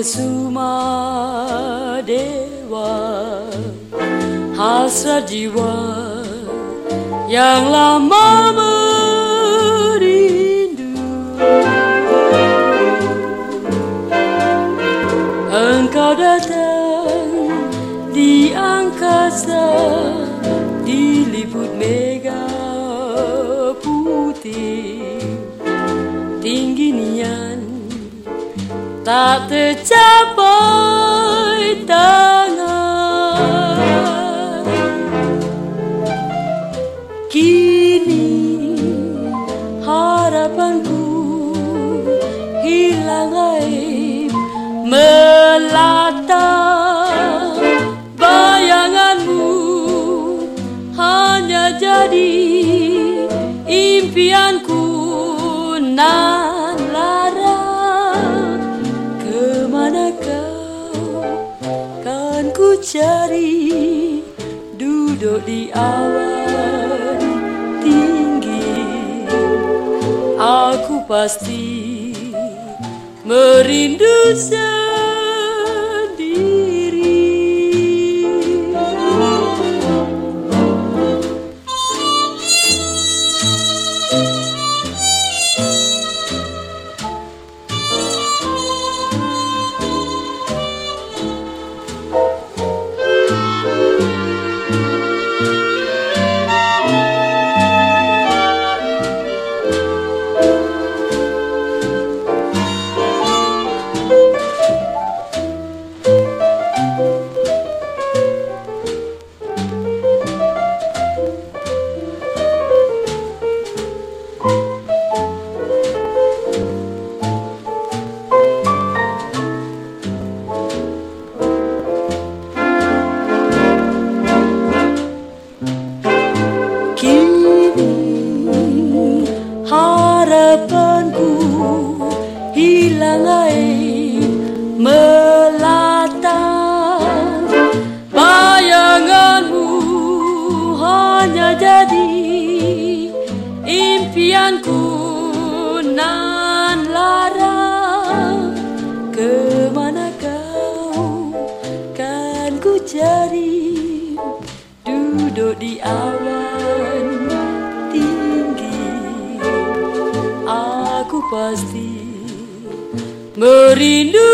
kesuma dewa. Hasrat jiwa yang lama merindu. Engkau datang di angkasa diliput mega putih. Tinggi nian tak tercapai tangan harapanku hilang aib melata. Bayanganmu hanya jadi impianku nan lara. Ke mana kau kan ku cari duduk di awan pasti merindu Kini hilang air melata Bayanganmu hanya jadi impianku nan lara. Ke mana kau kan ku cari duduk di awan merindu